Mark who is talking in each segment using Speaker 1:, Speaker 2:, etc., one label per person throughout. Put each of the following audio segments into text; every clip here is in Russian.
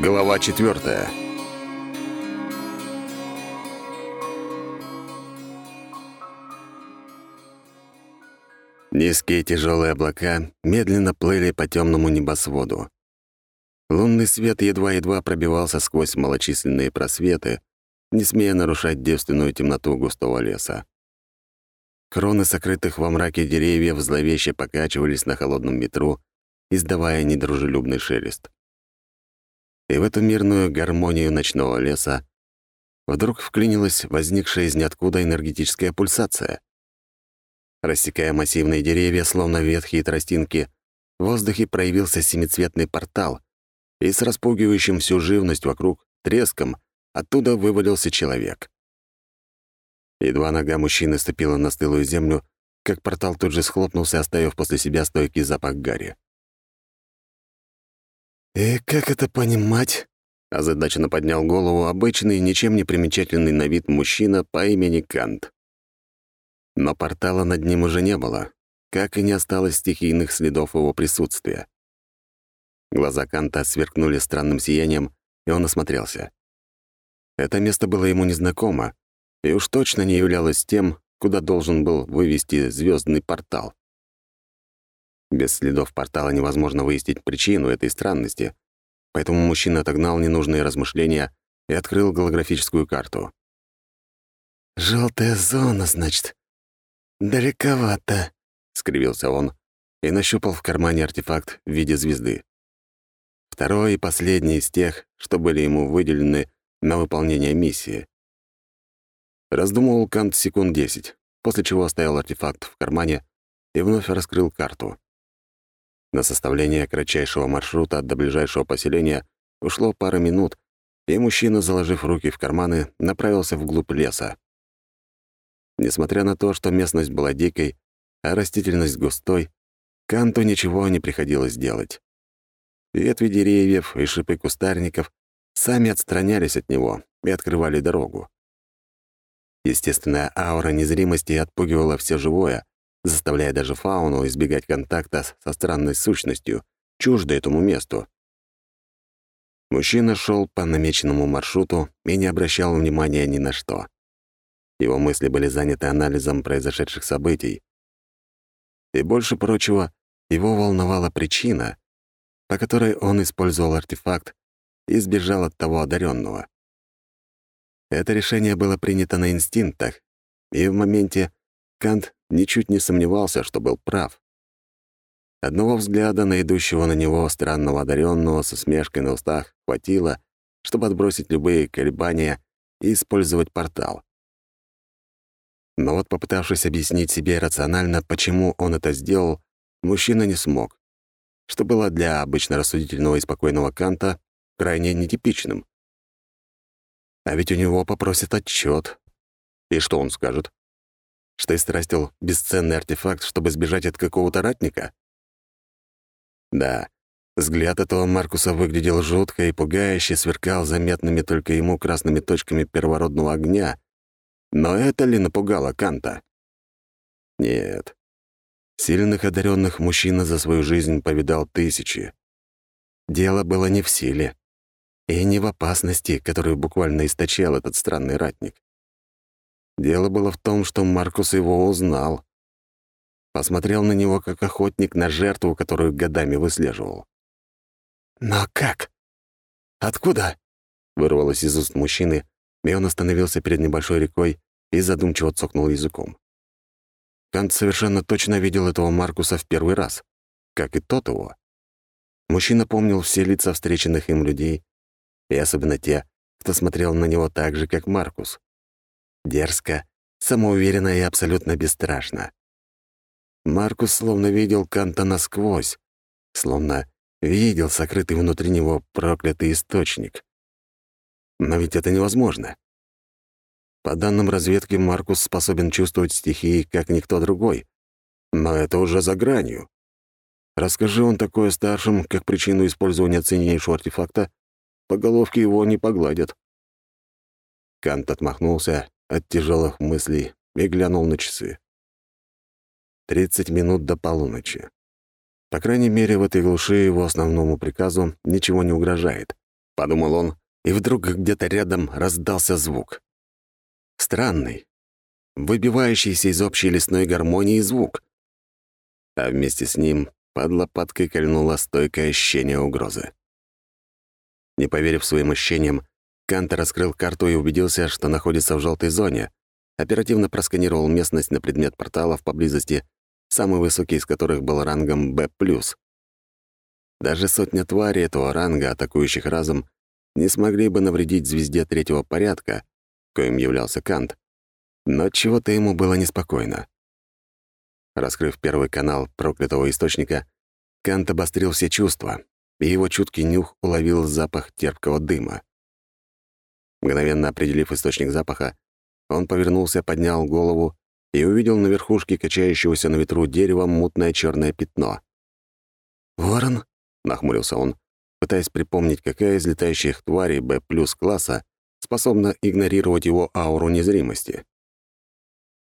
Speaker 1: Глава четвертая. Низкие тяжелые облака медленно плыли по темному небосводу. Лунный свет едва-едва пробивался сквозь малочисленные просветы, не смея нарушать девственную темноту густого леса. Кроны сокрытых во мраке деревьев зловеще покачивались на холодном ветру, издавая недружелюбный шелест. И в эту мирную гармонию ночного леса вдруг вклинилась возникшая из ниоткуда энергетическая пульсация. Рассекая массивные деревья, словно ветхие тростинки, в воздухе проявился семицветный портал, и с распугивающим всю живность вокруг треском оттуда вывалился человек. Едва нога мужчины ступила на стылую землю, как портал тут же схлопнулся, оставив после себя стойкий запах гари. «И как это понимать?» — озадаченно поднял голову обычный, ничем не примечательный на вид мужчина по имени Кант. Но портала над ним уже не было, как и не осталось стихийных следов его присутствия. Глаза Канта сверкнули странным сиянием, и он осмотрелся. Это место было ему незнакомо, и уж точно не являлось тем, куда должен был вывести звездный портал. Без следов портала невозможно выяснить причину этой странности, поэтому мужчина отогнал ненужные размышления и открыл голографическую карту.
Speaker 2: «Желтая зона, значит. Далековато», — скривился он и нащупал в кармане артефакт в виде звезды.
Speaker 1: Второй и последний из тех, что были ему выделены на выполнение миссии. Раздумывал Кант секунд десять, после чего оставил артефакт в кармане и вновь раскрыл карту. На составление кратчайшего маршрута до ближайшего поселения ушло пара минут, и мужчина, заложив руки в карманы, направился вглубь леса. Несмотря на то, что местность была дикой, а растительность густой, Канту ничего не приходилось делать. Ветви деревьев и шипы кустарников сами отстранялись от него и открывали дорогу. Естественная аура незримости отпугивала все живое, заставляя даже фауну избегать контакта со странной сущностью, чуждой этому месту. Мужчина шел по намеченному маршруту и не обращал внимания ни на что. Его мысли были заняты анализом произошедших событий. И больше прочего, его волновала причина, по которой он использовал артефакт и сбежал от того одаренного. Это решение было принято на инстинктах, и в моменте Кант ничуть не сомневался, что был прав. Одного взгляда на идущего на него странного одаренного со смешкой на устах хватило, чтобы отбросить любые колебания и использовать портал. Но вот попытавшись объяснить себе рационально, почему он это сделал, мужчина не смог, что было для обычно рассудительного и спокойного Канта крайне нетипичным. А ведь у него попросят отчет. И что он скажет? Что истратил бесценный артефакт, чтобы сбежать от какого-то ратника? Да, взгляд этого Маркуса выглядел жутко и пугающе, сверкал заметными только ему красными точками первородного огня. Но это ли напугало Канта? Нет. Сильных одаренных мужчина за свою жизнь повидал тысячи. Дело было не в силе и не в опасности, которую буквально источал этот странный ратник. Дело было в том, что Маркус его узнал. Посмотрел на него как охотник на жертву, которую годами выслеживал.
Speaker 2: «Но как? Откуда?»
Speaker 1: — вырвалось из уст мужчины, и он остановился перед небольшой рекой и задумчиво цокнул языком. Кант совершенно точно видел этого Маркуса в первый раз, как и тот его. Мужчина помнил все лица встреченных им людей, и особенно те, кто смотрел на него так же, как Маркус. Дерзко, самоуверенно и абсолютно бесстрашно. Маркус словно видел Канта насквозь, словно видел сокрытый внутри него проклятый источник. Но ведь это невозможно. По данным разведки, Маркус способен чувствовать стихии, как никто другой. Но это уже за гранью. Расскажи он такое старшим, как причину использования ценнейшего артефакта, по головке его не погладят. Кант отмахнулся от тяжелых мыслей и глянул на часы. Тридцать минут до полуночи. По крайней мере, в этой глуши его основному приказу ничего не угрожает. подумал он, и вдруг где-то рядом раздался звук. Странный, выбивающийся из общей лесной гармонии звук. А вместе с ним под лопаткой кольнуло стойкое ощущение угрозы. Не поверив своим ощущениям, Канта раскрыл карту и убедился, что находится в желтой зоне, оперативно просканировал местность на предмет порталов поблизости, самый высокий из которых был рангом «Б+». Даже сотня тварей этого ранга, атакующих разом, не смогли бы навредить звезде третьего порядка, коим являлся Кант. Но чего-то ему было неспокойно. Раскрыв первый канал проклятого источника, Кант обострил все чувства, и его чуткий нюх уловил запах терпкого дыма. Мгновенно определив источник запаха, он повернулся, поднял голову и увидел на верхушке качающегося на ветру дерева мутное черное пятно. «Ворон?» — нахмурился он, пытаясь припомнить, какая из летающих тварей Б плюс класса способна игнорировать его ауру незримости.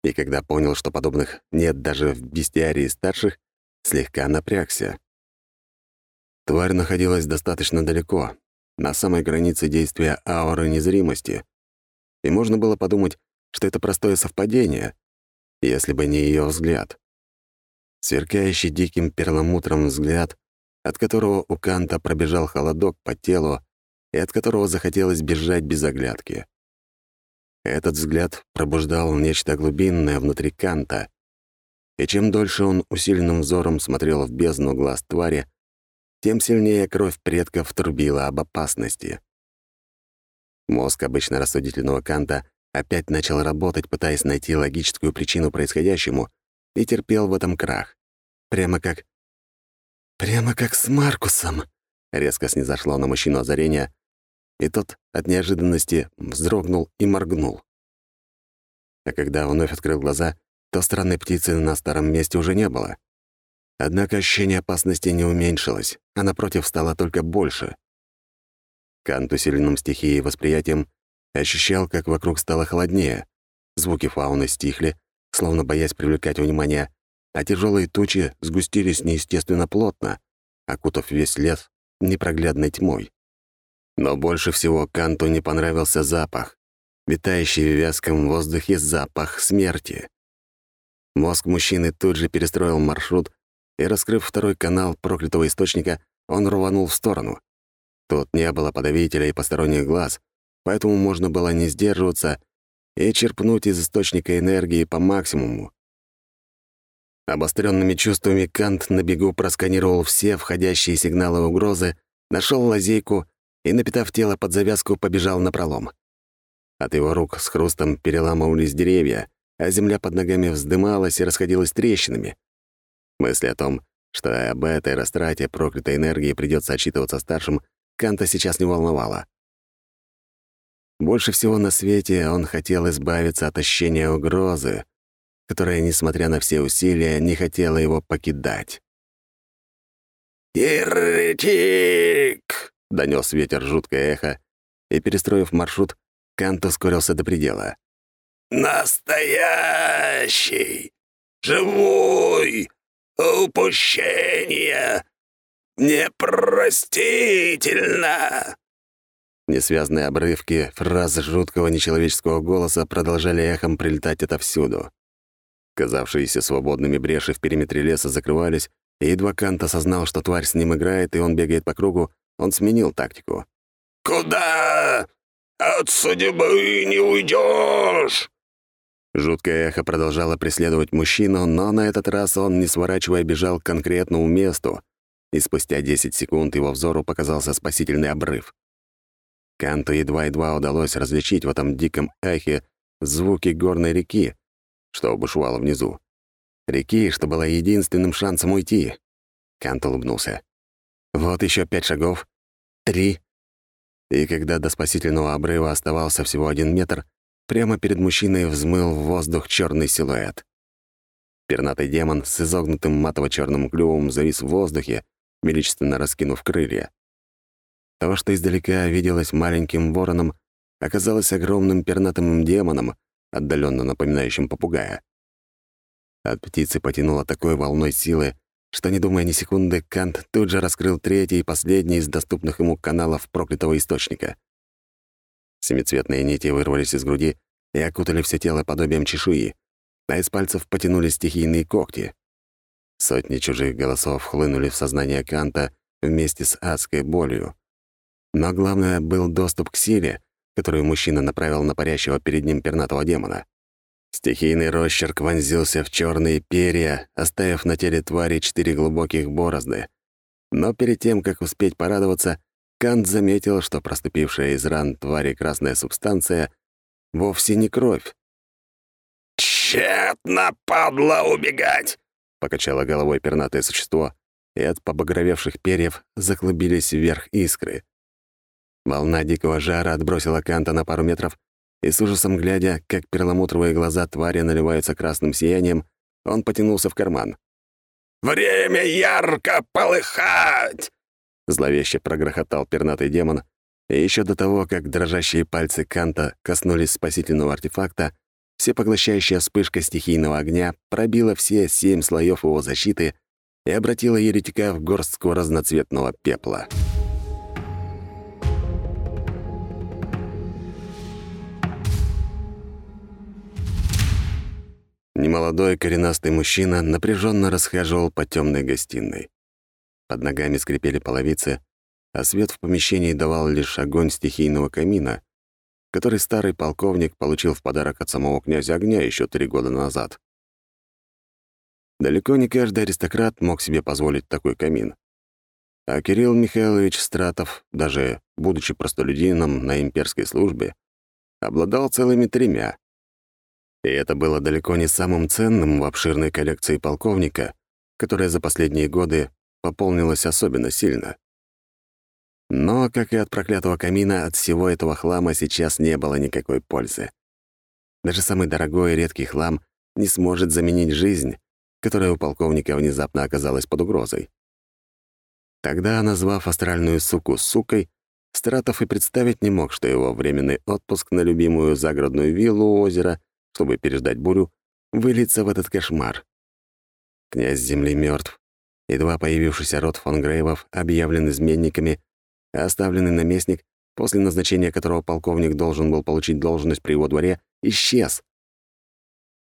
Speaker 1: И когда понял, что подобных нет даже в бестиарии старших, слегка напрягся. Тварь находилась достаточно далеко, на самой границе действия ауры незримости, и можно было подумать, что это простое совпадение, если бы не ее взгляд. Сверкающий диким перламутром взгляд, от которого у Канта пробежал холодок по телу и от которого захотелось бежать без оглядки. Этот взгляд пробуждал нечто глубинное внутри Канта, и чем дольше он усиленным взором смотрел в бездну глаз твари, тем сильнее кровь предков трубила об опасности. Мозг обычно рассудительного Канта опять начал работать, пытаясь найти логическую причину происходящему, и терпел в этом крах. Прямо как... «Прямо как с Маркусом!» — резко снизошло на мужчину озарение, и тот от неожиданности вздрогнул и моргнул. А когда вновь открыл глаза, то странной птицы на старом месте уже не было. Однако ощущение опасности не уменьшилось, а напротив стало только больше. Кант, усиленным стихией восприятием, ощущал, как вокруг стало холоднее. Звуки фауны стихли, словно боясь привлекать внимание, а тяжелые тучи сгустились неестественно плотно, окутав весь лес непроглядной тьмой. Но больше всего Канту не понравился запах, витающий в вязком воздухе запах смерти. Мозг мужчины тут же перестроил маршрут и, раскрыв второй канал проклятого источника, он рванул в сторону. Тут не было подавителя и посторонних глаз, поэтому можно было не сдерживаться и черпнуть из источника энергии по максимуму. Обостренными чувствами Кант на бегу просканировал все входящие сигналы угрозы, нашел лазейку и, напитав тело под завязку, побежал на пролом. От его рук с хрустом переламывались деревья, а земля под ногами вздымалась и расходилась трещинами. Мысли о том, что об этой растрате проклятой энергии придется отчитываться старшим, Канта сейчас не волновало. Больше всего на свете он хотел избавиться от ощущения угрозы, которая, несмотря на все усилия, не хотела его покидать.
Speaker 2: «Еретик!» — донес ветер жуткое эхо,
Speaker 1: и, перестроив маршрут, Кант ускорился до предела.
Speaker 2: «Настоящий! Живой! Упущение! Непростительно!»
Speaker 1: Несвязные обрывки фраз жуткого нечеловеческого голоса продолжали эхом прилетать отовсюду. Казавшиеся свободными бреши в периметре леса закрывались, и едва Кант осознал, что тварь с ним играет, и он бегает по кругу, он сменил тактику.
Speaker 2: «Куда? От судьбы не уйдешь!»
Speaker 1: Жуткое эхо продолжало преследовать мужчину, но на этот раз он, не сворачивая, бежал к конкретному месту, и спустя 10 секунд его взору показался спасительный обрыв. Канту едва-едва удалось различить в этом диком эхе звуки горной реки, что бушевало внизу. Реки, что была единственным шансом уйти. Кант улыбнулся. Вот еще пять шагов. Три. И когда до спасительного обрыва оставался всего один метр, Прямо перед мужчиной взмыл в воздух черный силуэт. Пернатый демон с изогнутым матово-черным клювом завис в воздухе, величественно раскинув крылья. То, что издалека виделось маленьким вороном, оказалось огромным пернатым демоном, отдаленно напоминающим попугая. От птицы потянуло такой волной силы, что, не думая ни секунды, Кант тут же раскрыл третий и последний из доступных ему каналов проклятого источника. Семицветные нити вырвались из груди и окутали все тело подобием чешуи, а из пальцев потянулись стихийные когти. Сотни чужих голосов хлынули в сознание Канта вместе с адской болью. Но главное был доступ к силе, которую мужчина направил на парящего перед ним пернатого демона. Стихийный росчерк вонзился в черные перья, оставив на теле твари четыре глубоких борозды. Но перед тем, как успеть порадоваться, Кант заметил, что проступившая из ран твари красная субстанция вовсе не кровь.
Speaker 2: «Тщетно, падла, убегать!»
Speaker 1: — покачало головой пернатое существо, и от побагровевших перьев заклубились вверх искры. Волна дикого жара отбросила Канта на пару метров, и с ужасом глядя, как перламутровые глаза твари наливаются красным сиянием, он потянулся в карман.
Speaker 2: «Время ярко полыхать!»
Speaker 1: Зловеще прогрохотал пернатый демон, и еще до того, как дрожащие пальцы Канта коснулись спасительного артефакта, всепоглощающая вспышка стихийного огня пробила все семь слоев его защиты и обратила еретика в горстку разноцветного пепла. Немолодой коренастый мужчина напряженно расхаживал по темной гостиной. Под ногами скрипели половицы, а свет в помещении давал лишь огонь стихийного камина, который старый полковник получил в подарок от самого князя огня еще три года назад. Далеко не каждый аристократ мог себе позволить такой камин. А Кирилл Михайлович Стратов, даже будучи простолюдином на имперской службе, обладал целыми тремя. И это было далеко не самым ценным в обширной коллекции полковника, которая за последние годы пополнилась особенно сильно. Но, как и от проклятого камина, от всего этого хлама сейчас не было никакой пользы. Даже самый дорогой и редкий хлам не сможет заменить жизнь, которая у полковника внезапно оказалась под угрозой. Тогда, назвав астральную суку сукой, Стратов и представить не мог, что его временный отпуск на любимую загородную виллу у озера чтобы переждать бурю, выльется в этот кошмар. Князь Земли мертв. Едва появившийся род фон Грейвов объявлен изменниками, а оставленный наместник, после назначения которого полковник должен был получить должность при его дворе, исчез.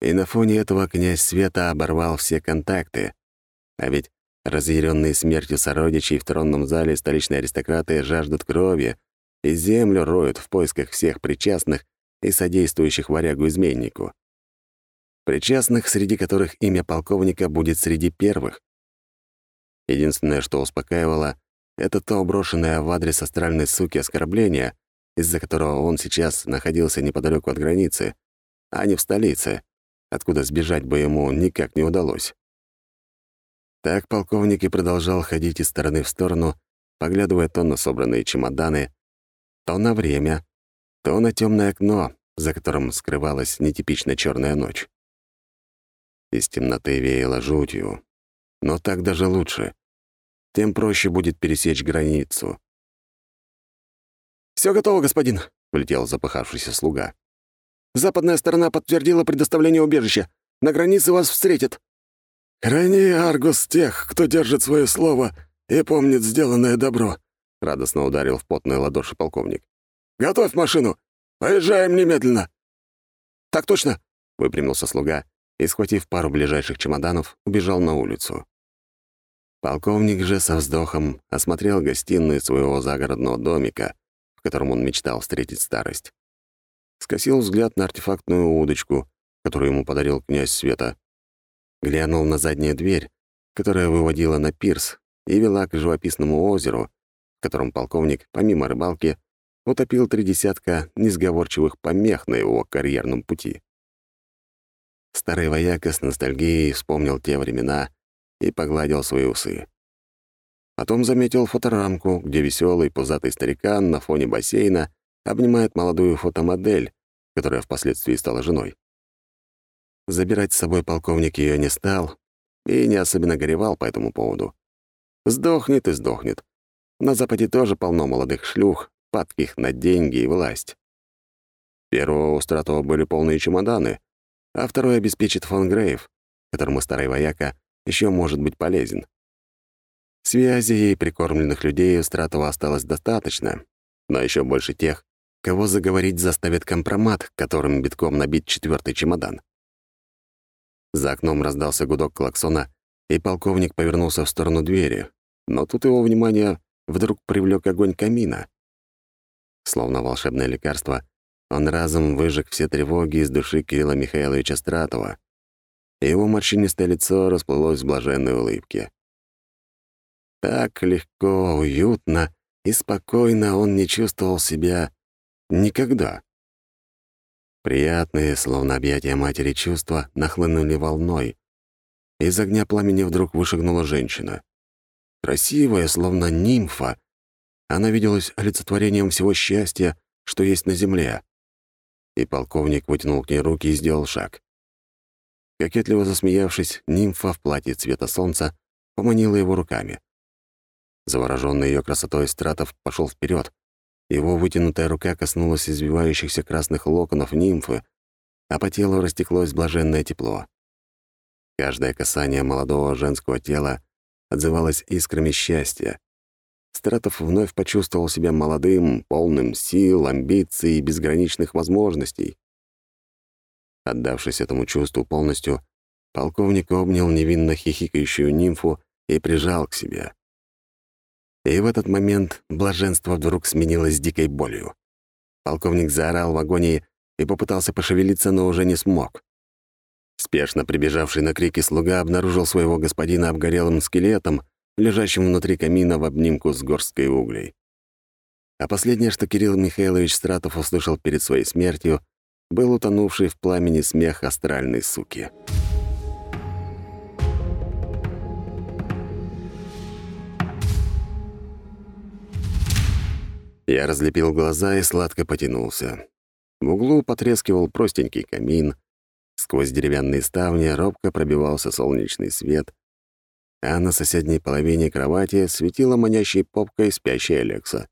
Speaker 1: И на фоне этого князь Света оборвал все контакты. А ведь разъяренные смертью сородичей в тронном зале столичные аристократы жаждут крови и землю роют в поисках всех причастных и содействующих варягу-изменнику. Причастных, среди которых имя полковника будет среди первых. Единственное, что успокаивало, это то брошенное в адрес астральной суки оскорбление, из-за которого он сейчас находился неподалеку от границы, а не в столице, откуда сбежать бы ему никак не удалось. Так полковник и продолжал ходить из стороны в сторону, поглядывая то на собранные чемоданы, то на время, то на темное окно, за которым скрывалась нетипично черная ночь. Из темноты веяло жутью. Но так даже лучше. Тем проще будет пересечь границу.
Speaker 3: Все готово, господин», — влетел запыхавшийся слуга. «Западная сторона подтвердила предоставление убежища. На границе вас встретят».
Speaker 2: «Храни, Аргус, тех, кто держит свое слово и помнит сделанное добро», — радостно ударил в потные ладоши полковник. Готовь машину! Поезжаем немедленно!»
Speaker 3: «Так точно!»
Speaker 1: — выпрямился слуга и, схватив пару ближайших чемоданов, убежал на улицу. Полковник же со вздохом осмотрел гостиную своего загородного домика, в котором он мечтал встретить старость. Скосил взгляд на артефактную удочку, которую ему подарил князь Света. Глянул на заднюю дверь, которая выводила на пирс и вела к живописному озеру, в котором полковник, помимо рыбалки, утопил три десятка несговорчивых помех на его карьерном пути. Старый вояка с ностальгией вспомнил те времена и погладил свои усы. Потом заметил фоторамку, где веселый пузатый старикан на фоне бассейна обнимает молодую фотомодель, которая впоследствии стала женой. Забирать с собой полковник ее не стал и не особенно горевал по этому поводу. Сдохнет и сдохнет. На Западе тоже полно молодых шлюх, падких на деньги и власть. Первого у были полные чемоданы, а второй обеспечит фон Грейв, которому старый вояка еще может быть полезен. Связей и прикормленных людей у Стратова осталось достаточно, но еще больше тех, кого заговорить заставит компромат, которым битком набит четвертый чемодан. За окном раздался гудок клаксона, и полковник повернулся в сторону двери, но тут его внимание вдруг привлек огонь камина. Словно волшебное лекарство, он разом выжег все тревоги из души Кирилла Михайловича Стратова, его морщинистое лицо расплылось в блаженной улыбке. Так легко, уютно и спокойно он не чувствовал себя никогда. Приятные, словно объятия матери чувства, нахлынули волной. Из огня пламени вдруг вышагнула женщина. Красивая, словно нимфа, она виделась олицетворением всего счастья, что есть на земле. И полковник вытянул к ней руки и сделал шаг. Кокетливо засмеявшись, нимфа в платье цвета солнца поманила его руками. Завороженный ее красотой Стратов пошел вперед. Его вытянутая рука коснулась извивающихся красных локонов нимфы, а по телу растеклось блаженное тепло. Каждое касание молодого женского тела отзывалось искрами счастья. Стратов вновь почувствовал себя молодым, полным сил, амбиций и безграничных возможностей. Отдавшись этому чувству полностью, полковник обнял невинно хихикающую нимфу и прижал к себе. И в этот момент блаженство вдруг сменилось дикой болью. Полковник заорал в агонии и попытался пошевелиться, но уже не смог. Спешно прибежавший на крики слуга обнаружил своего господина обгорелым скелетом, лежащим внутри камина в обнимку с горсткой углей. А последнее, что Кирилл Михайлович Стратов услышал перед своей смертью, был утонувший в пламени смех астральной суки. Я разлепил глаза и сладко потянулся. В углу потрескивал простенький камин. Сквозь деревянные ставни робко пробивался солнечный свет, а на соседней половине кровати светила манящей попкой спящая Алекса.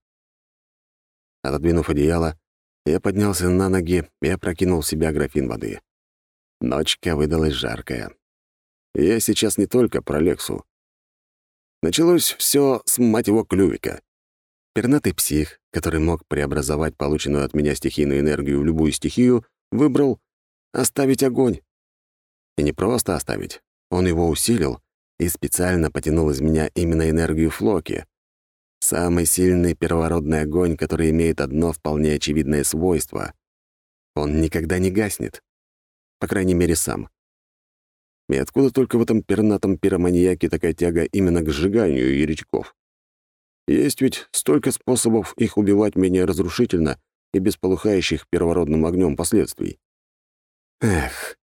Speaker 1: Отодвинув одеяло, я поднялся на ноги и опрокинул в себя графин воды. Ночка выдалась жаркая. Я сейчас не только про Лексу. Началось все с, мать его, клювика. Пернатый псих, который мог преобразовать полученную от меня стихийную энергию в любую стихию, выбрал оставить огонь. И не просто оставить, он его усилил и специально потянул из меня именно энергию Флоки. Самый сильный первородный огонь, который имеет одно вполне очевидное свойство. Он никогда не гаснет. По крайней мере, сам. И откуда только в этом пернатом пироманьяке такая тяга именно к сжиганию еретиков? Есть ведь столько способов их убивать менее разрушительно и без полыхающих первородным огнем последствий. Эх.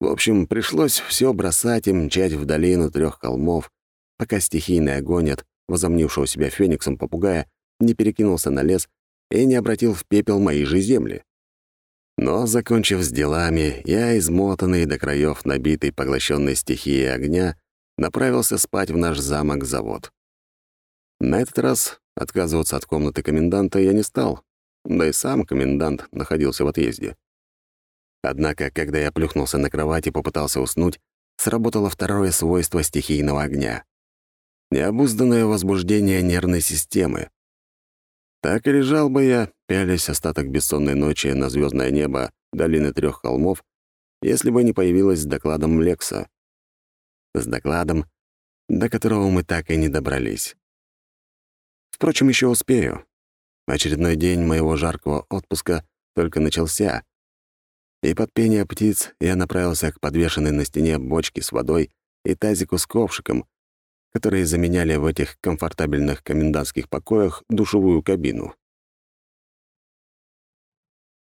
Speaker 1: В общем, пришлось все бросать и мчать в долину трех холмов, пока стихийный огонь от возомнившего себя фениксом попугая не перекинулся на лес и не обратил в пепел мои же земли. Но, закончив с делами, я, измотанный до краев набитый поглощенной стихией огня, направился спать в наш замок-завод. На этот раз отказываться от комнаты коменданта я не стал, да и сам комендант находился в отъезде. Однако, когда я плюхнулся на кровать и попытался уснуть, сработало второе свойство стихийного огня — необузданное возбуждение нервной системы. Так и лежал бы я, пялясь остаток бессонной ночи на звездное небо долины трех холмов, если бы не появилась с докладом Лекса. С докладом, до которого мы так и не добрались. Впрочем, еще успею. Очередной день моего жаркого отпуска только начался, и под пение птиц я направился к подвешенной на стене бочке с водой и тазику с ковшиком, которые заменяли в этих комфортабельных комендантских покоях душевую кабину.